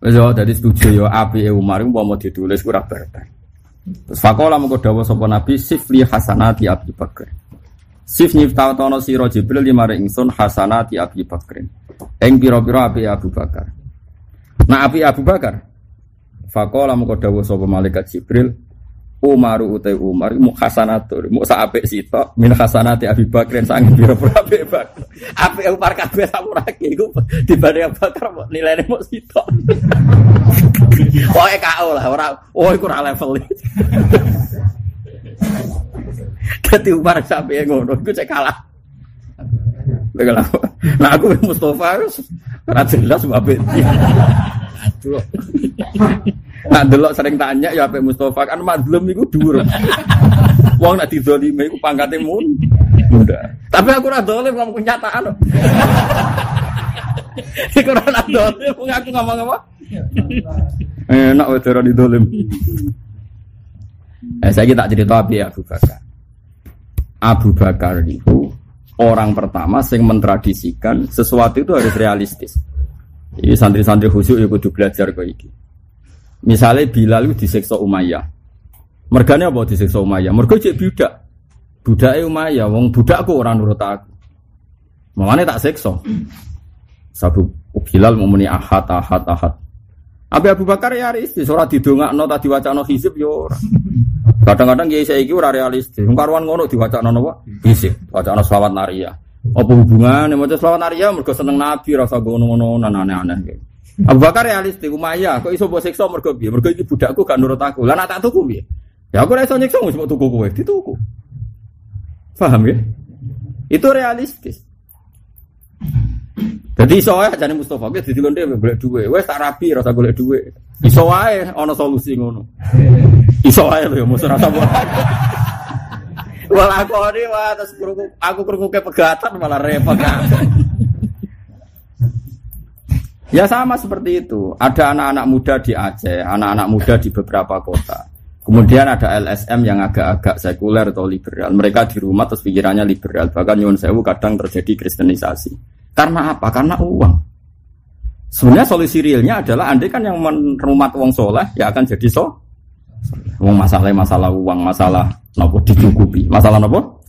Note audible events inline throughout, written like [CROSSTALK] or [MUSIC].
Wis yo dadi setuju yo apike Umar iku mau ditulis ora barbar. Terus fakola mengko dawuh sapa Nabi sifli hasanati Abi Bakar. Sif nyiptatono sira Jibril limare ingsun hasanati Abi Bakar. Ing pira-pira api Abu Bakar. Nah api Abu Bakar. Fakola mengko dawuh sapa malaikat Jibril Umaru utai Umar mu hasanatur mu sak apik sitok min hasanati Abi Bakar sang pira apik Bakar. Apik Umar kabeh samurake iku dibanding Abu Bakar nilainya mu sitok. Pokoke KO lah ora oh iku ora level. Dadi Umar sampe ngono iku cek kalah. Nah aku Mustafa ora jelas mbak Aduh. Nak delok sering tanya ya Pak Mustafa kan mazlum iku dhuwur. Wong nak dizalime iku pangkate mun muda. Tapi aku ora dolim ngomong kenyataan. [LAUGHS] Iku ora dolim aku ngomong apa? Enak wae ora didolim. Eh saya tak cerita api Abu Bakar. Abu Bakar itu orang pertama yang mentradisikan sesuatu itu harus realistis. Ini santri-santri khusyuk ya kudu belajar kok iki. Misalnya Bilal itu disiksa Umayyah. Mergane apa disiksa Umayyah? Mergo cek budak. Budake Umayyah, wong budakku orang nurut aku. Mamane tak siksa. Sabu Bilal muni ahad ahad ahad. Abi Abu Bakar ya realistis, ora didongakno ta diwacana hizib ya ora. Kadang-kadang kiai saiki ora realistis. Wong karuan ngono diwacana napa? Hizib, wacana selawat nariyah. Apa hubungannya maca selawat nariyah mergo seneng Nabi rasa ngono-ngono aneh-aneh. Abu Bakar realistis, Umayyah kok iso mbok siksa mergo piye? Mergo iki budakku gak nurut aku. Lah tak tuku piye? Ya aku ora iso nyiksa wis tuku kowe. Paham ya? Itu realistis. Jadi iso wae jane Mustofa ki dadi lonte golek dhuwit. Wes tak rapi rasa golek dhuwit. Iso wae ana solusi ngono. Iso wae lho mesti rasa Wah aku ini wah terus aku krungu ke pegatan malah repot. Ya sama seperti itu. Ada anak-anak muda di Aceh, anak-anak muda di beberapa kota. Kemudian ada LSM yang agak-agak sekuler atau liberal. Mereka di rumah terus pikirannya liberal. Bahkan Nyun Sewu kadang terjadi kristenisasi. Karena apa? Karena uang. Sebenarnya solusi realnya adalah andai kan yang merumat uang soleh ya akan jadi so. Uang masalah masalah uang masalah nopo dicukupi. Masalah nopo?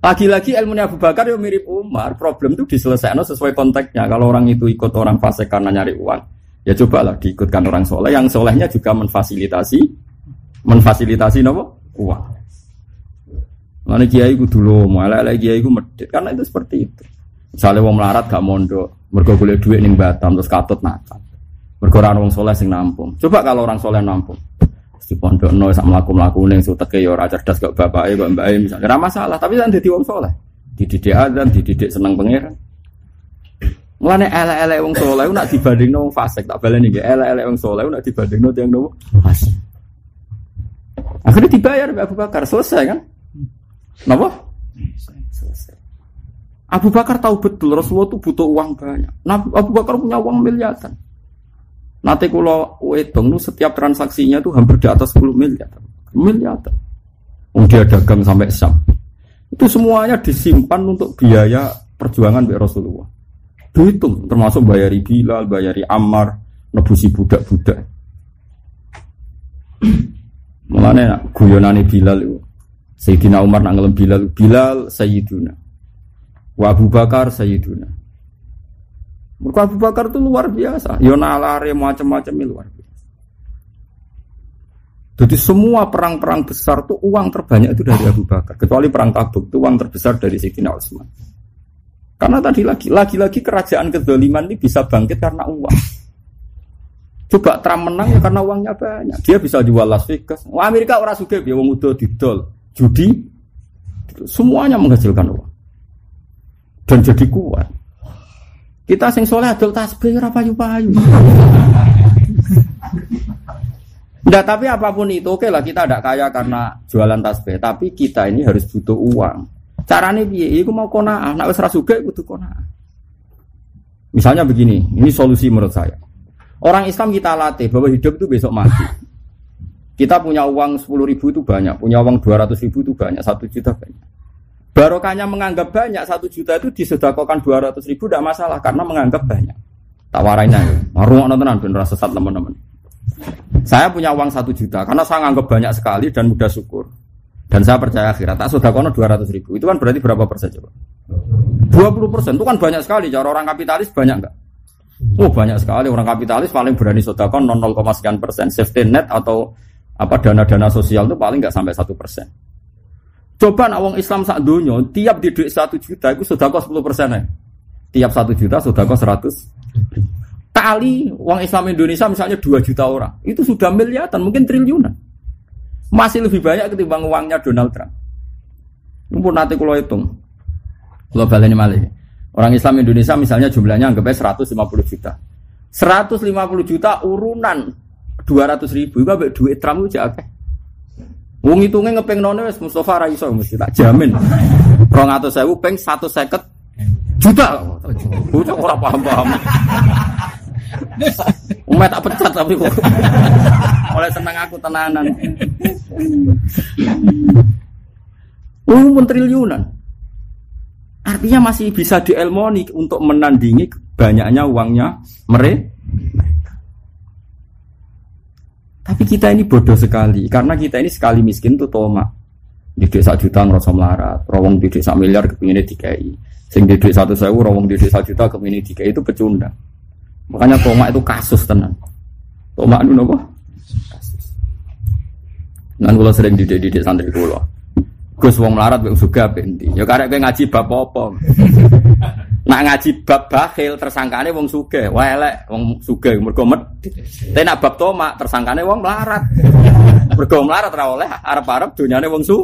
Lagi-lagi ilmu Abu Bakar yang mirip Umar, problem itu diselesaikan sesuai konteksnya. Kalau orang itu ikut orang fasik karena nyari uang, ya cobalah diikutkan orang soleh. Yang solehnya juga memfasilitasi, memfasilitasi nopo uang. Mana kiai ku dulu, malah lagi kiai ku medit karena itu seperti itu. Misalnya wong melarat gak mondo, mergo boleh duit ning Batam terus katut nakal. Mergo orang soleh sing nampung. Coba kalau orang soleh nampung, di pondok no sak melaku melaku neng suteke ya ora cerdas kok bapak kok mbak misalnya ora masalah tapi kan jadi wong soleh dididik adzan dididik seneng pangeran Mulane ele-ele wong soleh nak dibanding wong fasik tak baleni nggih ele-ele wong soleh nak dibanding tiyang nopo fasik. Akhirnya dibayar Abu Bakar selesai kan? Napa? Selesai. Abu Bakar tahu betul Rasulullah itu butuh uang banyak. Nah, Abu Bakar punya uang miliaran. Nanti kalau wedong setiap transaksinya tuh hampir di atas 10 miliar. Miliar. Oh, dia dagang sampai Sam. Itu semuanya disimpan untuk biaya perjuangan dari Rasulullah. Dihitung termasuk bayari Bilal, bayari Ammar, nebusi budak-budak. [CLEARS THROAT] Mulane guyonane Bilal itu. Sayyidina Umar nak ngelem Bilal, Bilal Sayyiduna. Wa Abu Bakar Sayyiduna. Mereka Abu Bakar itu luar biasa. Yo nalare macam-macam luar biasa. Jadi semua perang-perang besar itu uang terbanyak itu dari Abu Bakar. Kecuali perang Tabuk itu uang terbesar dari Sayyidina Utsman. Karena tadi lagi, lagi-lagi kerajaan kedoliman ini bisa bangkit karena uang. Coba Trump menang ya karena uangnya banyak. Dia bisa jual Las Vegas. Wah Amerika orang suka ya wong udah didol, judi, semuanya menghasilkan uang dan jadi kuat. Kita sing soleh adol tasbih ora payu-payu. Enggak, tapi apa pun itu oke lah kita tidak kaya karena jualan tasbih, tapi kita ini harus butuh uang. Caranya piye? Iku mau kona, nek wis ra sugih kudu kona. Misalnya begini, ini solusi menurut saya. Orang Islam kita latih bahwa hidup itu besok mati. Kita punya uang 10 ribu itu banyak, punya uang 200 ribu itu banyak, satu juta banyak. Barokahnya menganggap banyak, satu juta itu disedekahkan 200 ribu tidak masalah karena menganggap banyak. Tak warain aja. Marung tenan ben rasa sesat teman-teman. Saya punya uang satu juta karena saya anggap banyak sekali dan mudah syukur. Dan saya percaya akhirat. Tak sudah kono 200 ribu. Itu kan berarti berapa persen coba? 20 persen. Itu kan banyak sekali. Cara orang kapitalis banyak enggak? Oh banyak sekali. Orang kapitalis paling berani sodakon 0, sekian persen. Safety net atau apa dana-dana sosial itu paling nggak sampai satu persen. Coba nak wong Islam sak dunia, tiap di duit satu juta itu sudah kos 10 persen ya. Tiap satu juta sudah kos 100. Kali uang Islam Indonesia misalnya 2 juta orang, itu sudah miliaran, mungkin triliunan. Masih lebih banyak ketimbang uangnya Donald Trump. Ini nanti kalau hitung. Kalau balik malah. Orang Islam Indonesia misalnya jumlahnya anggapnya 150 juta. 150 juta urunan 200 ribu. Itu duit Trump itu akeh. Wong hitungnya ngepeng none wis Mustafa ra iso mesti tak jamin. 200.000 peng 150 juta. Bocah ora paham-paham. Umat tak pecat tapi kok. Oleh seneng aku tenanan. Uh, triliunan. Artinya masih bisa dielmoni untuk menandingi banyaknya uangnya mereka. Tapi kita ini bodoh sekali karena kita ini sekali miskin tuh toma. Di desa juta ngerasa melarat, rawong di desa miliar kepinginnya dikai. Sing di desa satu sewu, rawong di desa juta kepinginnya dikai itu pecundang. Makanya toma itu kasus tenan. Toma itu apa? Kasus. Nan kalau sering di didik santri kulo. Gus wong melarat wong suga benti. Ya karek kowe ngaji bab apa? [LAUGHS] Nak ngaji bab bakhil tersangkane wong sugih. Wah elek wong sugih mergo medhit. Tapi nak bab toma tersangkane wong melarat. [LAUGHS] Mergo melarat ora oleh arep-arep donyane wong su.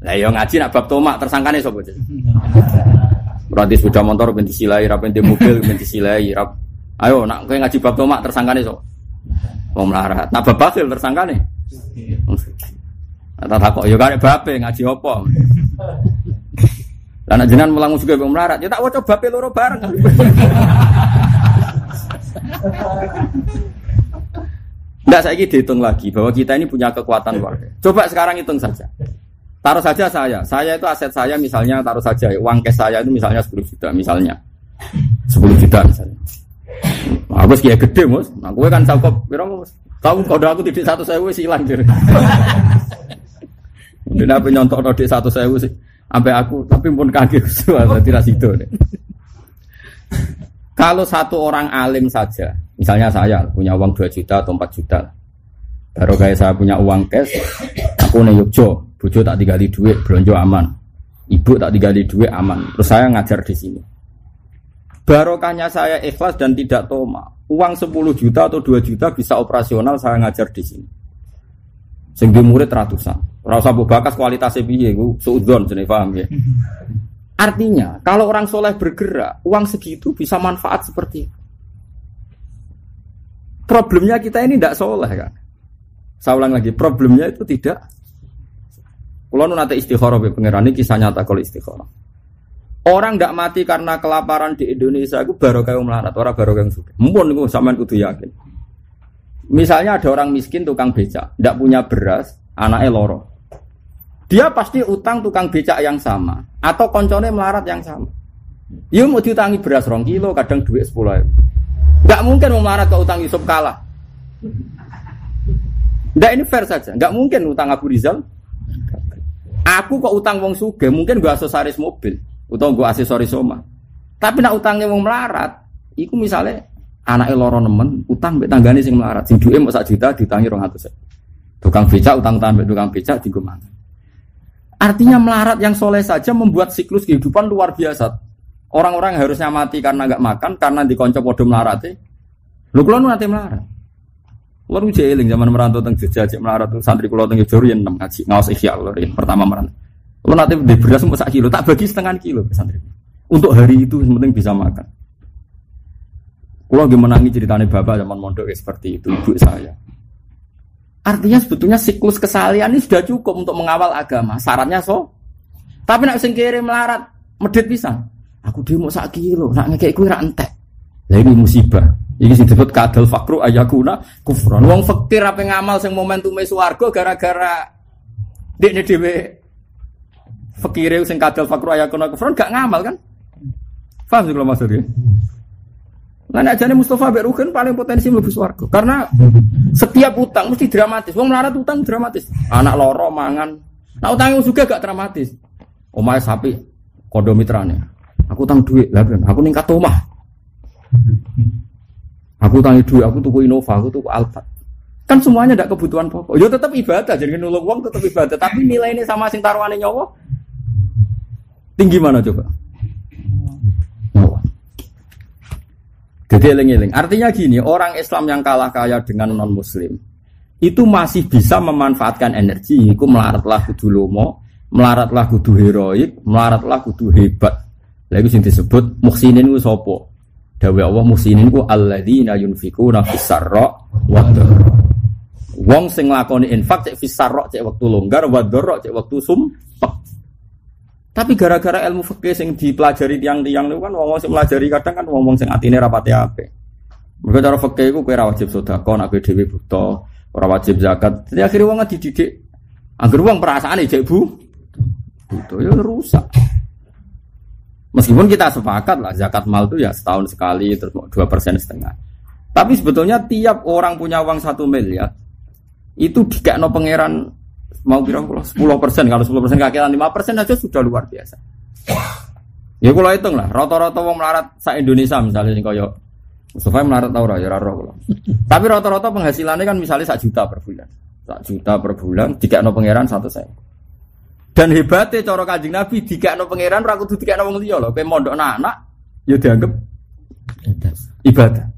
Lah ya ngaji nak bab toma tersangkane sapa? [LAUGHS] Berarti sepeda motor ben disilai, ra ben mobil ben disilai, ra Ayo nak kowe ngaji bab toma tersangkane sapa? Wong melarat. Nak bab bakhil tersangkane. Wong sugih. Tak takok ya karek bape ngaji apa. [LAUGHS] Lah nek jenengan mulang juga mbok melarat, ya tak waca bape loro bareng. [LAUGHS] Enggak saya dihitung lagi bahwa kita ini punya kekuatan luar Coba sekarang hitung saja. Taruh saja saya, saya itu aset saya misalnya taruh saja uang cash saya itu misalnya 10 juta misalnya. 10 juta misalnya. Nah, aku sekian gede mus, nah gue kan tahu kok, mus. Tahu kode aku tidak satu saya wes hilang [LAUGHS] Mungkin apa nyontok nodi satu saya sih, sampai aku, tapi pun kaget suara tidak situ. Kalau satu orang alim saja, misalnya saya punya uang 2 juta atau 4 juta, baru kayak saya punya uang cash, aku nih Yogyo, bujo tak digali duit, belanja aman, ibu tak digali duit aman, terus saya ngajar di sini. Barokahnya saya ikhlas dan tidak toma. Uang 10 juta atau 2 juta bisa operasional saya ngajar di sini. Sehingga murid ratusan. Ora usah bakas kualitasnya piye iku suudzon jenenge paham ya. [LAUGHS] Artinya, kalau orang soleh bergerak, uang segitu bisa manfaat seperti itu. Problemnya kita ini tidak soleh kan. Saya ulang lagi, problemnya itu tidak. Kalau nanti istikharah be pangeran ini kisah nyata kalau istikharah. Orang tidak mati karena kelaparan di Indonesia itu baru kayak melarat, orang baru yang suka. Mumpun itu sama kudu yakin. Misalnya ada orang miskin tukang becak, tidak punya beras, anaknya loro. Dia pasti utang tukang becak yang sama atau koncone melarat yang sama. Iya mau diutangi beras rong kilo, kadang duit sepuluh ribu. Gak mungkin mau melarat ke utang Yusuf kalah. Gak ini fair saja. Gak mungkin utang Abu Rizal. Aku kok utang wong suge, mungkin gua aksesoris mobil, utang gua aksesoris soma. Tapi nak utangnya wong melarat, iku misalnya anak loro nemen, utang mbek tanggane sing melarat, sing duwe mau sak juta ditangi 200. Tukang becak utang utang tukang becak digo mangan. Artinya melarat yang soleh saja membuat siklus kehidupan luar biasa. Orang-orang yang harusnya mati karena nggak makan, karena dikonco podo melarat. Lu kalau nanti melarat. Lalu jeeling zaman merantau teng Jogja cek melarat tuh santri kulo teng yang enam ngaji ngawas ikhya lo pertama merantau. Lalu nanti di beras semua sak kilo, tak bagi setengah kilo santri. Untuk hari itu yang penting bisa makan. Kulo gimana nih ceritanya bapak zaman mondok seperti itu ibu saya. Artinya sebetulnya siklus kesalian ini sudah cukup untuk mengawal agama. Syaratnya so. Tapi nak sing melarat, medit pisang. Aku demo sak kilo, nak ngekek kuwi ra entek. Lah ini musibah. Ini disebut kadal fakru ayakuna kufron. Wong fakir apa ngamal sing momentume swarga gara-gara dekne dhewe fakire sing kadal fakru ayakuna kufron gak ngamal kan? Paham sih kalau maksudnya? Lan ajane Mustafa Rugen paling potensi mlebu swarga. Karena setiap utang mesti dramatis. Wong melarat utang dramatis. Anak loro mangan. Nah utang juga gak dramatis. Omahe sapi kondo mitrane. Aku utang duit, lah aku ningkat omah. Aku tangi duit, aku tuku Innova, aku tuku Alphard. Kan semuanya tidak kebutuhan pokok. Ya tetap ibadah, jadi nulung uang tetap ibadah. Tapi nilai ini sama sing taruhannya nyawa tinggi mana coba? Nyawa. Jadi eling-eling. Artinya gini, orang Islam yang kalah kaya dengan non Muslim itu masih bisa memanfaatkan energi. Iku melaratlah kudu lomo, melaratlah kudu heroik, melaratlah kudu hebat. Lagi sing disebut muhsinin ku sopo. Dawe Allah muhsinin ku alladzina yunfikuna fis sarra wa Wong sing nglakoni infak cek fisarok cek waktu longgar, wadorok cek waktu sumpek. Tapi gara-gara ilmu fikih sing dipelajari tiang-tiang itu kan wong sing pelajari kadang kan wong sing atine rapati ape. Mergo cara fikih iku kowe ora wajib sedekah nek kowe dhewe buta, ora wajib zakat. Jadi akhirnya wong dididik Angger wong perasaan jek bu, itu ya rusak. Meskipun kita sepakat lah zakat mal itu ya setahun sekali terus dua persen setengah. Tapi sebetulnya tiap orang punya uang satu miliar itu no pangeran mau kira sepuluh persen kalau sepuluh persen kakian lima persen aja sudah luar biasa. Ya kalau hitung lah, rata-rata wong melarat sa Indonesia misalnya nih koyo Mustafa melarat tau ya raro [LAUGHS] Tapi rata-rata penghasilannya kan misalnya sak juta per bulan, sak juta per bulan, tiga no pangeran satu saya. Dan hebatnya cara kajing Nabi tiga no pangeran ragu tuh tiga no wong liya loh, kayak mondok anak-anak, ya dianggap ibadah.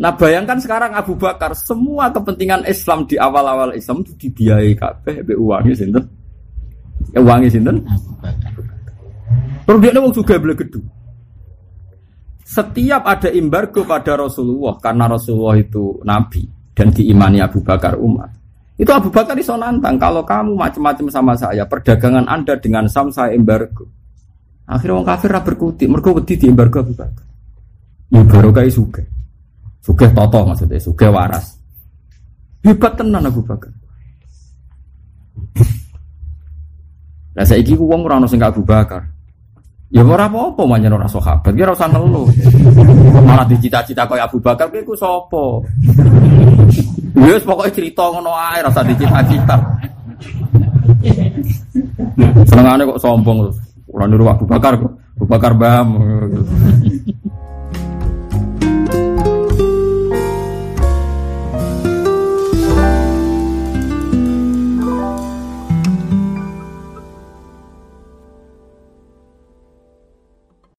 Nah bayangkan sekarang Abu Bakar semua kepentingan Islam di awal-awal Islam itu dibiayai kabeh be uangnya sinten. Ya uangnya sinten? Terus dia wong juga beli gedung. Setiap ada embargo pada Rasulullah karena Rasulullah itu nabi dan diimani Abu Bakar Umar. Itu Abu Bakar iso nantang kalau kamu macam-macam sama saya, perdagangan Anda dengan Sam saya embargo. Akhirnya orang kafir berkutik, mereka wedi di embargo Abu Bakar. Ya kayak suka. Sugih toto maksudnya, sugih waras. Hebat tenan Abu Bakar. [LAUGHS] Lah saiki ku wong ora ono sing Abu Bakar. Ya ora apa-apa manjen ora sahabat, ki ora usah ngeluh. [LAUGHS] Malah dicita-cita kaya Abu Bakar ki ku sapa? [LAUGHS] Ya wis pokoke cerita ngono ae, ora usah dicita-cita. Senengane kok sombong terus. Ora niru Abu Bakar kok. Abu Bakar bam.